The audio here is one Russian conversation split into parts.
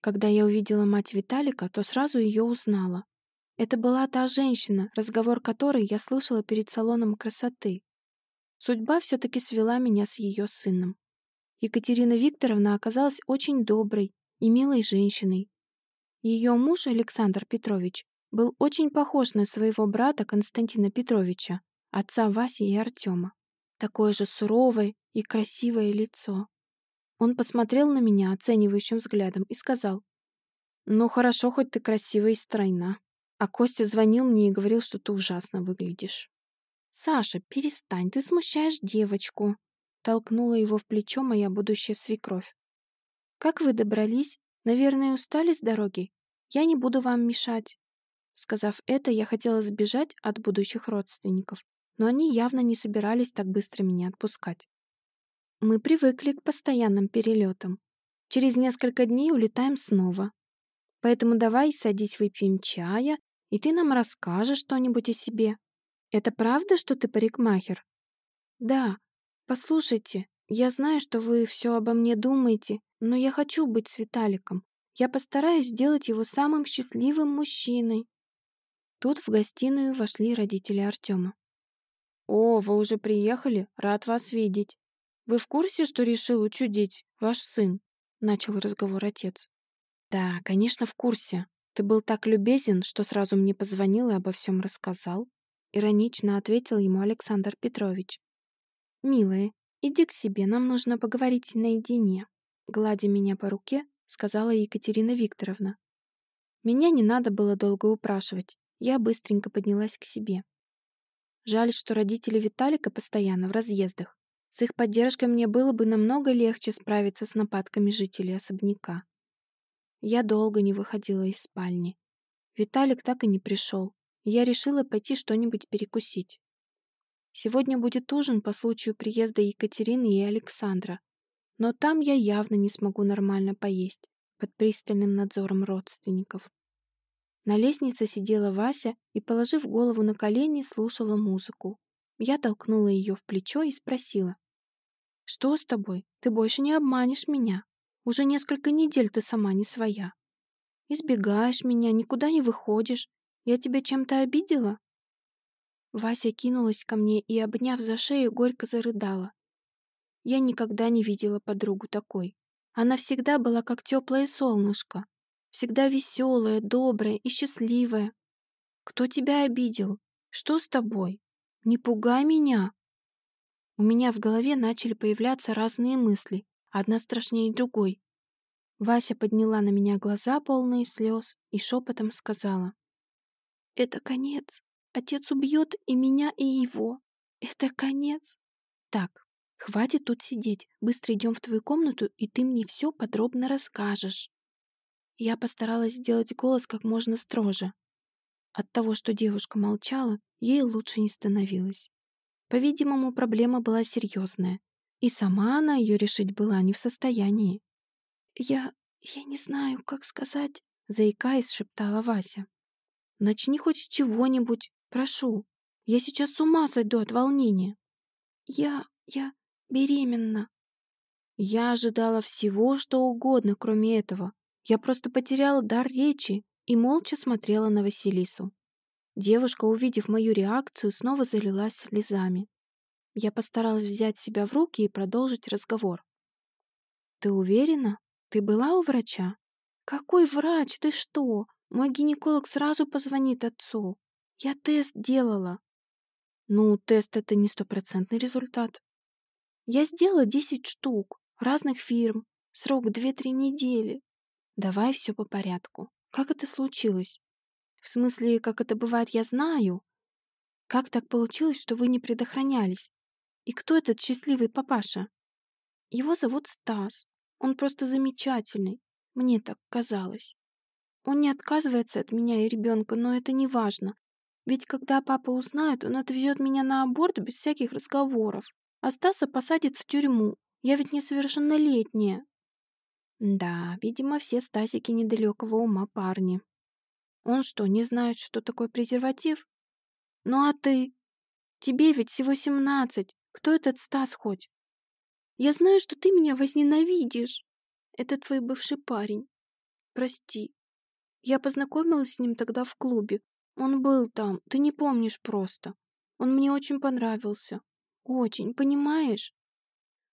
Когда я увидела мать Виталика, то сразу ее узнала. Это была та женщина, разговор которой я слышала перед салоном красоты. Судьба все-таки свела меня с ее сыном. Екатерина Викторовна оказалась очень доброй и милой женщиной. Ее муж Александр Петрович был очень похож на своего брата Константина Петровича, отца Васи и Артема. Такое же суровое и красивое лицо. Он посмотрел на меня оценивающим взглядом и сказал, «Ну хорошо, хоть ты красивая и стройна. А Костя звонил мне и говорил, что ты ужасно выглядишь». «Саша, перестань, ты смущаешь девочку», толкнула его в плечо моя будущая свекровь. «Как вы добрались? Наверное, устали с дороги? Я не буду вам мешать». Сказав это, я хотела сбежать от будущих родственников, но они явно не собирались так быстро меня отпускать. Мы привыкли к постоянным перелетам. Через несколько дней улетаем снова. Поэтому давай садись выпьем чая, и ты нам расскажешь что-нибудь о себе. Это правда, что ты парикмахер? Да. Послушайте, я знаю, что вы все обо мне думаете, но я хочу быть с Виталиком. Я постараюсь сделать его самым счастливым мужчиной. Тут в гостиную вошли родители Артема. «О, вы уже приехали? Рад вас видеть. Вы в курсе, что решил учудить ваш сын?» Начал разговор отец. «Да, конечно, в курсе. Ты был так любезен, что сразу мне позвонил и обо всем рассказал». Иронично ответил ему Александр Петрович. «Милая, иди к себе, нам нужно поговорить наедине», гладя меня по руке, сказала Екатерина Викторовна. Меня не надо было долго упрашивать, я быстренько поднялась к себе. Жаль, что родители Виталика постоянно в разъездах. С их поддержкой мне было бы намного легче справиться с нападками жителей особняка. Я долго не выходила из спальни. Виталик так и не пришел, я решила пойти что-нибудь перекусить. Сегодня будет ужин по случаю приезда Екатерины и Александра. Но там я явно не смогу нормально поесть под пристальным надзором родственников. На лестнице сидела Вася и, положив голову на колени, слушала музыку. Я толкнула ее в плечо и спросила. «Что с тобой? Ты больше не обманешь меня. Уже несколько недель ты сама не своя. Избегаешь меня, никуда не выходишь. Я тебя чем-то обидела?» Вася кинулась ко мне и, обняв за шею, горько зарыдала. Я никогда не видела подругу такой. Она всегда была как теплое солнышко, всегда веселая, добрая и счастливая. Кто тебя обидел? Что с тобой? Не пугай меня. У меня в голове начали появляться разные мысли, одна страшнее другой. Вася подняла на меня глаза, полные слез, и шепотом сказала. «Это конец. Отец убьет и меня, и его. Это конец. Так, хватит тут сидеть. Быстро идем в твою комнату, и ты мне все подробно расскажешь. Я постаралась сделать голос как можно строже. От того, что девушка молчала, ей лучше не становилось. По-видимому, проблема была серьезная, и сама она ее решить была не в состоянии. «Я... я не знаю, как сказать», — заикаясь, шептала Вася. «Начни хоть чего-нибудь, Прошу, я сейчас с ума сойду от волнения. Я... я беременна. Я ожидала всего, что угодно, кроме этого. Я просто потеряла дар речи и молча смотрела на Василису. Девушка, увидев мою реакцию, снова залилась слезами. Я постаралась взять себя в руки и продолжить разговор. «Ты уверена? Ты была у врача?» «Какой врач? Ты что? Мой гинеколог сразу позвонит отцу. Я тест делала. Ну, тест — это не стопроцентный результат. Я сделала 10 штук, разных фирм, срок 2-3 недели. Давай все по порядку. Как это случилось? В смысле, как это бывает, я знаю. Как так получилось, что вы не предохранялись? И кто этот счастливый папаша? Его зовут Стас. Он просто замечательный. Мне так казалось. Он не отказывается от меня и ребенка, но это не важно. Ведь когда папа узнает, он отвезет меня на аборт без всяких разговоров. А Стаса посадит в тюрьму. Я ведь несовершеннолетняя. Да, видимо, все Стасики недалекого ума парни. Он что, не знает, что такое презерватив? Ну а ты? Тебе ведь всего семнадцать. Кто этот Стас хоть? Я знаю, что ты меня возненавидишь. Это твой бывший парень. прости. Я познакомилась с ним тогда в клубе. Он был там, ты не помнишь просто. Он мне очень понравился. Очень, понимаешь?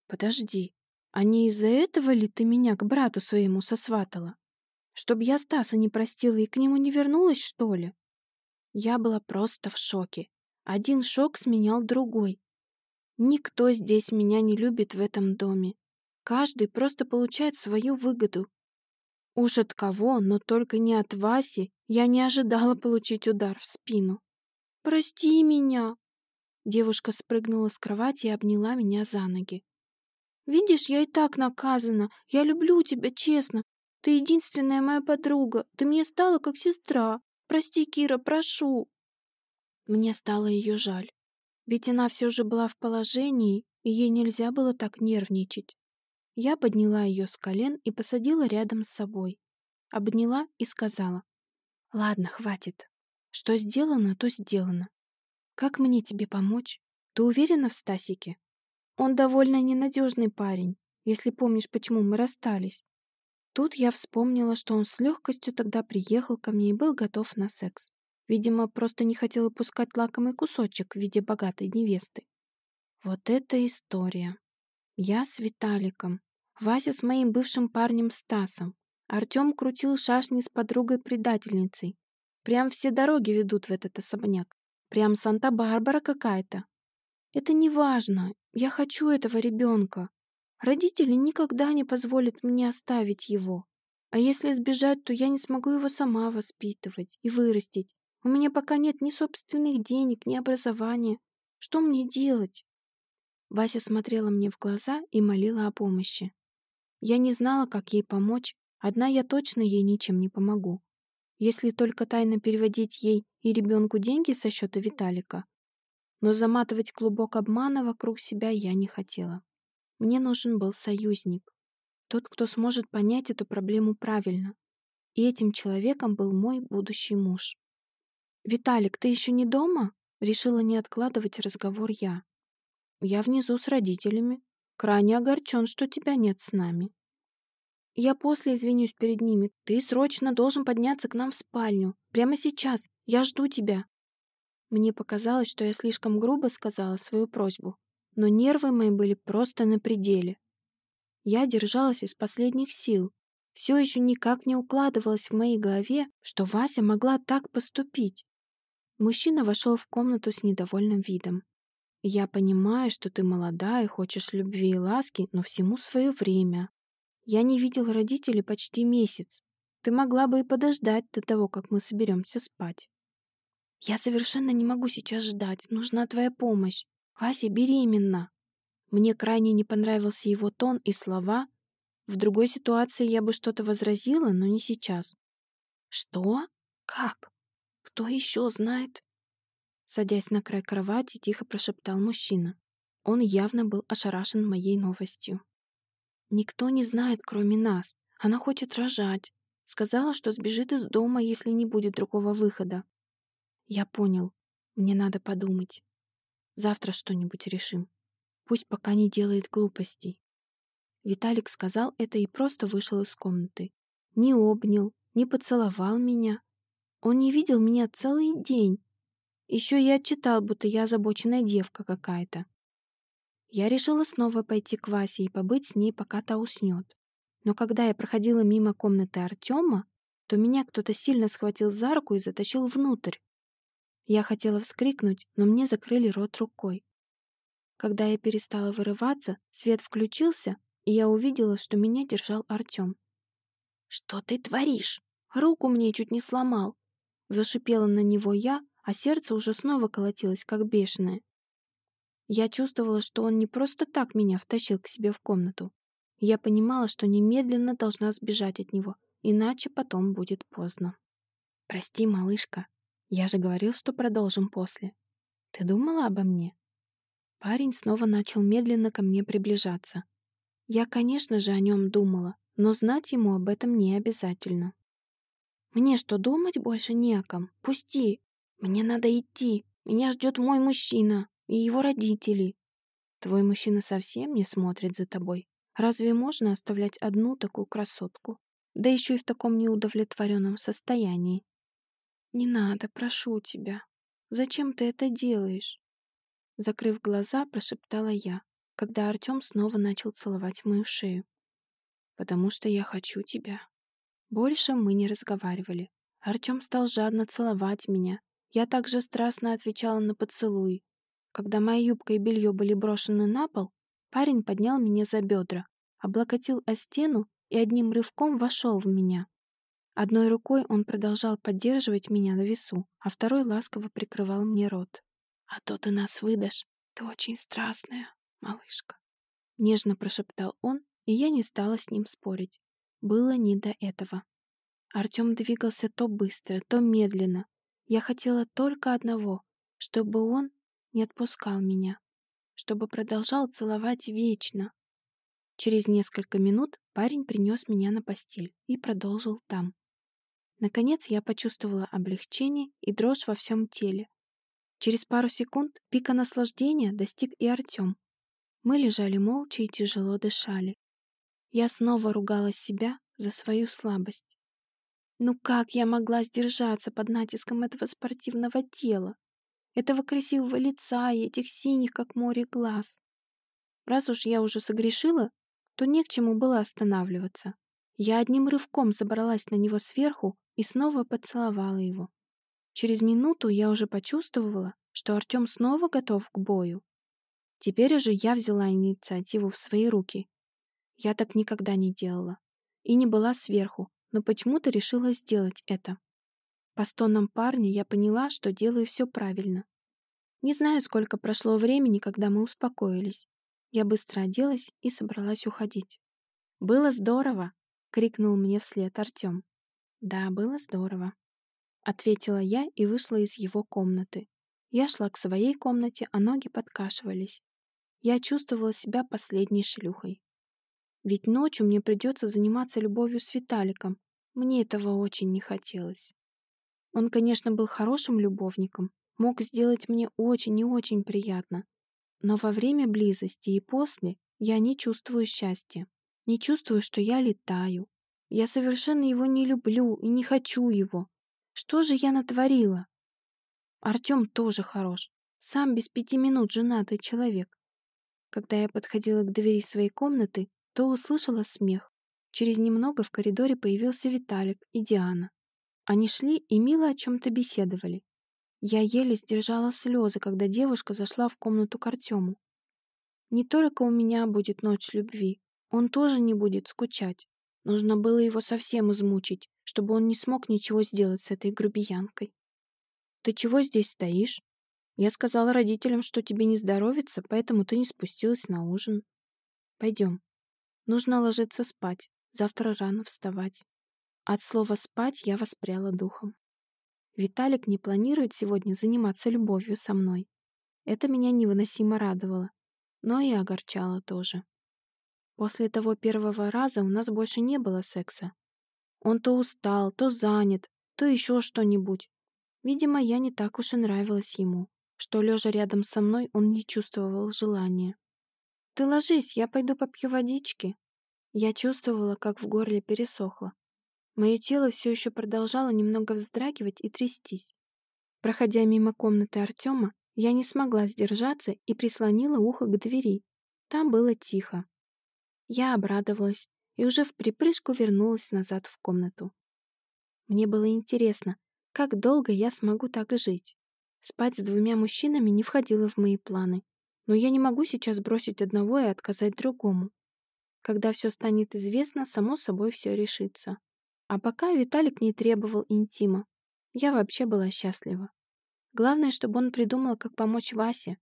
Подожди, а не из-за этого ли ты меня к брату своему сосватала? Чтоб я Стаса не простила и к нему не вернулась, что ли? Я была просто в шоке. Один шок сменял другой. Никто здесь меня не любит в этом доме. Каждый просто получает свою выгоду. Уж от кого, но только не от Васи, я не ожидала получить удар в спину. «Прости меня!» Девушка спрыгнула с кровати и обняла меня за ноги. «Видишь, я и так наказана. Я люблю тебя, честно. Ты единственная моя подруга. Ты мне стала как сестра. Прости, Кира, прошу!» Мне стало ее жаль. Ведь она все же была в положении, и ей нельзя было так нервничать. Я подняла ее с колен и посадила рядом с собой. Обняла и сказала. «Ладно, хватит. Что сделано, то сделано. Как мне тебе помочь? Ты уверена в Стасике? Он довольно ненадежный парень, если помнишь, почему мы расстались. Тут я вспомнила, что он с легкостью тогда приехал ко мне и был готов на секс. Видимо, просто не хотел упускать лакомый кусочек в виде богатой невесты. Вот это история. Я с Виталиком, Вася с моим бывшим парнем Стасом. Артем крутил шашни с подругой-предательницей. Прям все дороги ведут в этот особняк. Прям Санта-Барбара какая-то. Это не важно. Я хочу этого ребенка. Родители никогда не позволят мне оставить его. А если сбежать, то я не смогу его сама воспитывать и вырастить. У меня пока нет ни собственных денег, ни образования. Что мне делать? Вася смотрела мне в глаза и молила о помощи. Я не знала, как ей помочь, одна я точно ей ничем не помогу. Если только тайно переводить ей и ребенку деньги со счета Виталика. Но заматывать клубок обмана вокруг себя я не хотела. Мне нужен был союзник. Тот, кто сможет понять эту проблему правильно. И этим человеком был мой будущий муж. «Виталик, ты еще не дома?» Решила не откладывать разговор я. «Я внизу с родителями. Крайне огорчен, что тебя нет с нами. Я после извинюсь перед ними. Ты срочно должен подняться к нам в спальню. Прямо сейчас. Я жду тебя. Мне показалось, что я слишком грубо сказала свою просьбу, но нервы мои были просто на пределе. Я держалась из последних сил. Все еще никак не укладывалось в моей голове, что Вася могла так поступить. Мужчина вошел в комнату с недовольным видом. Я понимаю, что ты молода и хочешь любви и ласки, но всему свое время. Я не видел родителей почти месяц. Ты могла бы и подождать до того, как мы соберемся спать. Я совершенно не могу сейчас ждать. Нужна твоя помощь. Вася беременна. Мне крайне не понравился его тон и слова. В другой ситуации я бы что-то возразила, но не сейчас. Что? Как? Кто еще знает? Садясь на край кровати, тихо прошептал мужчина. Он явно был ошарашен моей новостью. «Никто не знает, кроме нас. Она хочет рожать. Сказала, что сбежит из дома, если не будет другого выхода. Я понял. Мне надо подумать. Завтра что-нибудь решим. Пусть пока не делает глупостей». Виталик сказал это и просто вышел из комнаты. Не обнял, не поцеловал меня. Он не видел меня целый день. Еще я отчитал, будто я озабоченная девка какая-то. Я решила снова пойти к Васе и побыть с ней, пока та уснет. Но когда я проходила мимо комнаты Артема, то меня кто-то сильно схватил за руку и затащил внутрь. Я хотела вскрикнуть, но мне закрыли рот рукой. Когда я перестала вырываться, свет включился, и я увидела, что меня держал Артем. «Что ты творишь? Руку мне чуть не сломал!» Зашипела на него я, а сердце уже снова колотилось, как бешеное. Я чувствовала, что он не просто так меня втащил к себе в комнату. Я понимала, что немедленно должна сбежать от него, иначе потом будет поздно. «Прости, малышка, я же говорил, что продолжим после. Ты думала обо мне?» Парень снова начал медленно ко мне приближаться. Я, конечно же, о нем думала, но знать ему об этом не обязательно. «Мне что, думать больше не о ком? Пусти!» «Мне надо идти. Меня ждет мой мужчина и его родители». «Твой мужчина совсем не смотрит за тобой. Разве можно оставлять одну такую красотку?» Да еще и в таком неудовлетворенном состоянии. «Не надо, прошу тебя. Зачем ты это делаешь?» Закрыв глаза, прошептала я, когда Артем снова начал целовать мою шею. «Потому что я хочу тебя». Больше мы не разговаривали. Артем стал жадно целовать меня. Я также страстно отвечала на поцелуй. Когда моя юбка и белье были брошены на пол, парень поднял меня за бедра, облокотил о стену и одним рывком вошел в меня. Одной рукой он продолжал поддерживать меня на весу, а второй ласково прикрывал мне рот. «А то ты нас выдашь. Ты очень страстная, малышка». Нежно прошептал он, и я не стала с ним спорить. Было не до этого. Артем двигался то быстро, то медленно. Я хотела только одного, чтобы он не отпускал меня, чтобы продолжал целовать вечно. Через несколько минут парень принес меня на постель и продолжил там. Наконец я почувствовала облегчение и дрожь во всем теле. Через пару секунд пика наслаждения достиг и Артем. Мы лежали молча и тяжело дышали. Я снова ругала себя за свою слабость. Ну как я могла сдержаться под натиском этого спортивного тела, этого красивого лица и этих синих, как море, глаз? Раз уж я уже согрешила, то не к чему было останавливаться. Я одним рывком забралась на него сверху и снова поцеловала его. Через минуту я уже почувствовала, что Артем снова готов к бою. Теперь уже я взяла инициативу в свои руки. Я так никогда не делала. И не была сверху, но почему-то решила сделать это. По стонам парня я поняла, что делаю все правильно. Не знаю, сколько прошло времени, когда мы успокоились. Я быстро оделась и собралась уходить. «Было здорово!» — крикнул мне вслед Артем. «Да, было здорово», — ответила я и вышла из его комнаты. Я шла к своей комнате, а ноги подкашивались. Я чувствовала себя последней шлюхой. Ведь ночью мне придется заниматься любовью с Виталиком. Мне этого очень не хотелось. Он, конечно, был хорошим любовником, мог сделать мне очень и очень приятно. Но во время близости и после я не чувствую счастья. Не чувствую, что я летаю, я совершенно его не люблю и не хочу его. Что же я натворила? Артем тоже хорош. Сам без пяти минут женатый человек. Когда я подходила к двери своей комнаты, то услышала смех. Через немного в коридоре появился Виталик и Диана. Они шли и мило о чем-то беседовали. Я еле сдержала слезы, когда девушка зашла в комнату к Артему. Не только у меня будет ночь любви, он тоже не будет скучать. Нужно было его совсем измучить, чтобы он не смог ничего сделать с этой грубиянкой. «Ты чего здесь стоишь? Я сказала родителям, что тебе не здоровится, поэтому ты не спустилась на ужин. Пойдем. Нужно ложиться спать, завтра рано вставать». От слова «спать» я воспряла духом. Виталик не планирует сегодня заниматься любовью со мной. Это меня невыносимо радовало, но и огорчало тоже. После того первого раза у нас больше не было секса. Он то устал, то занят, то еще что-нибудь. Видимо, я не так уж и нравилась ему, что, лежа рядом со мной, он не чувствовал желания. «Ты ложись, я пойду попью водички». Я чувствовала, как в горле пересохло. Мое тело все еще продолжало немного вздрагивать и трястись. Проходя мимо комнаты Артема, я не смогла сдержаться и прислонила ухо к двери. Там было тихо. Я обрадовалась и уже в припрыжку вернулась назад в комнату. Мне было интересно, как долго я смогу так жить. Спать с двумя мужчинами не входило в мои планы, но я не могу сейчас бросить одного и отказать другому. Когда все станет известно, само собой все решится. А пока Виталик не требовал интима. Я вообще была счастлива. Главное, чтобы он придумал, как помочь Васе.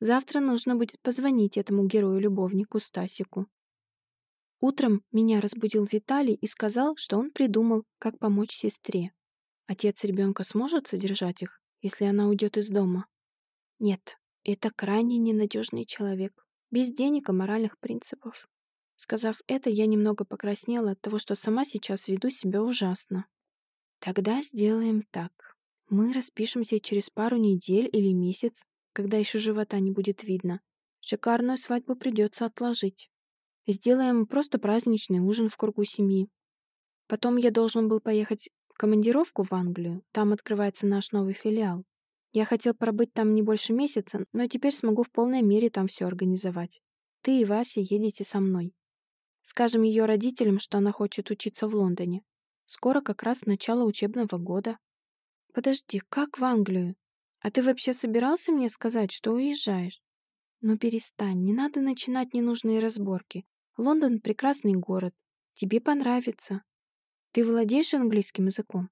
Завтра нужно будет позвонить этому герою-любовнику Стасику. Утром меня разбудил Виталий и сказал, что он придумал, как помочь сестре. Отец ребенка сможет содержать их, если она уйдет из дома? Нет, это крайне ненадежный человек, без денег и моральных принципов. Сказав это, я немного покраснела от того, что сама сейчас веду себя ужасно. Тогда сделаем так. Мы распишемся через пару недель или месяц, когда еще живота не будет видно. Шикарную свадьбу придется отложить. Сделаем просто праздничный ужин в кругу семьи. Потом я должен был поехать в командировку в Англию. Там открывается наш новый филиал. Я хотел пробыть там не больше месяца, но теперь смогу в полной мере там все организовать. Ты и Вася едете со мной. Скажем ее родителям, что она хочет учиться в Лондоне. Скоро как раз начало учебного года. Подожди, как в Англию? А ты вообще собирался мне сказать, что уезжаешь? Ну перестань, не надо начинать ненужные разборки. Лондон — прекрасный город. Тебе понравится. Ты владеешь английским языком?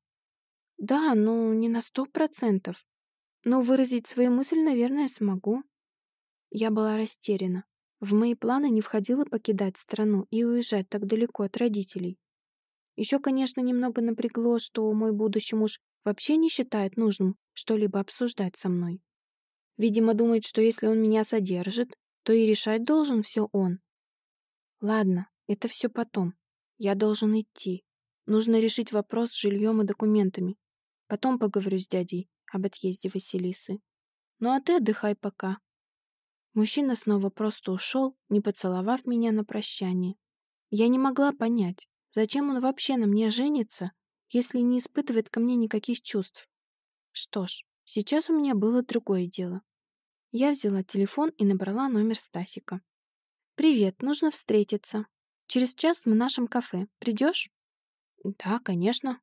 Да, но не на сто процентов. Но выразить свою мысль, наверное, смогу. Я была растеряна. В мои планы не входило покидать страну и уезжать так далеко от родителей. Еще, конечно, немного напрягло, что мой будущий муж вообще не считает нужным что-либо обсуждать со мной. Видимо, думает, что если он меня содержит, то и решать должен все он. Ладно, это все потом. Я должен идти. Нужно решить вопрос с жильем и документами. Потом поговорю с дядей об отъезде Василисы. Ну а ты отдыхай пока. Мужчина снова просто ушел, не поцеловав меня на прощание. Я не могла понять, зачем он вообще на мне женится, если не испытывает ко мне никаких чувств. Что ж, сейчас у меня было другое дело. Я взяла телефон и набрала номер Стасика. «Привет, нужно встретиться. Через час в нашем кафе. Придешь?» «Да, конечно».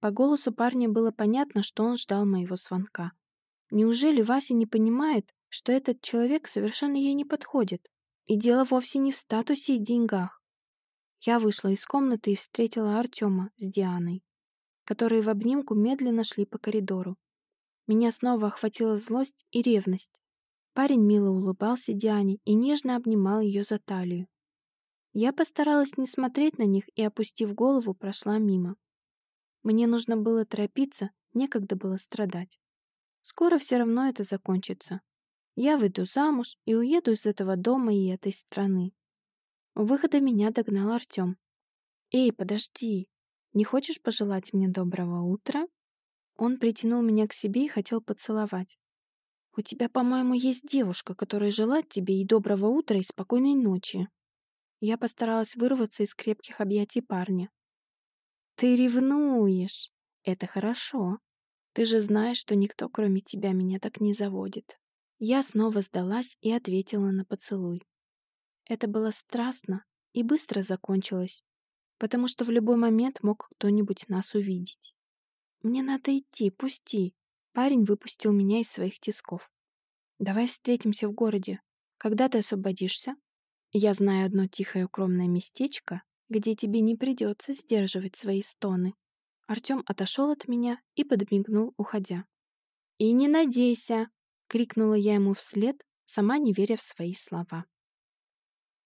По голосу парня было понятно, что он ждал моего звонка. Неужели Вася не понимает, что этот человек совершенно ей не подходит? И дело вовсе не в статусе и деньгах. Я вышла из комнаты и встретила Артема с Дианой которые в обнимку медленно шли по коридору. Меня снова охватила злость и ревность. Парень мило улыбался Диане и нежно обнимал ее за талию. Я постаралась не смотреть на них и, опустив голову, прошла мимо. Мне нужно было торопиться, некогда было страдать. Скоро все равно это закончится. Я выйду замуж и уеду из этого дома и этой страны. У выхода меня догнал Артем. «Эй, подожди!» Не хочешь пожелать мне доброго утра?» Он притянул меня к себе и хотел поцеловать. «У тебя, по-моему, есть девушка, которая желает тебе и доброго утра, и спокойной ночи». Я постаралась вырваться из крепких объятий парня. «Ты ревнуешь. Это хорошо. Ты же знаешь, что никто, кроме тебя, меня так не заводит». Я снова сдалась и ответила на поцелуй. Это было страстно и быстро закончилось, потому что в любой момент мог кто-нибудь нас увидеть. «Мне надо идти, пусти!» Парень выпустил меня из своих тисков. «Давай встретимся в городе. Когда ты освободишься? Я знаю одно тихое укромное местечко, где тебе не придется сдерживать свои стоны». Артем отошел от меня и подмигнул, уходя. «И не надейся!» — крикнула я ему вслед, сама не веря в свои слова.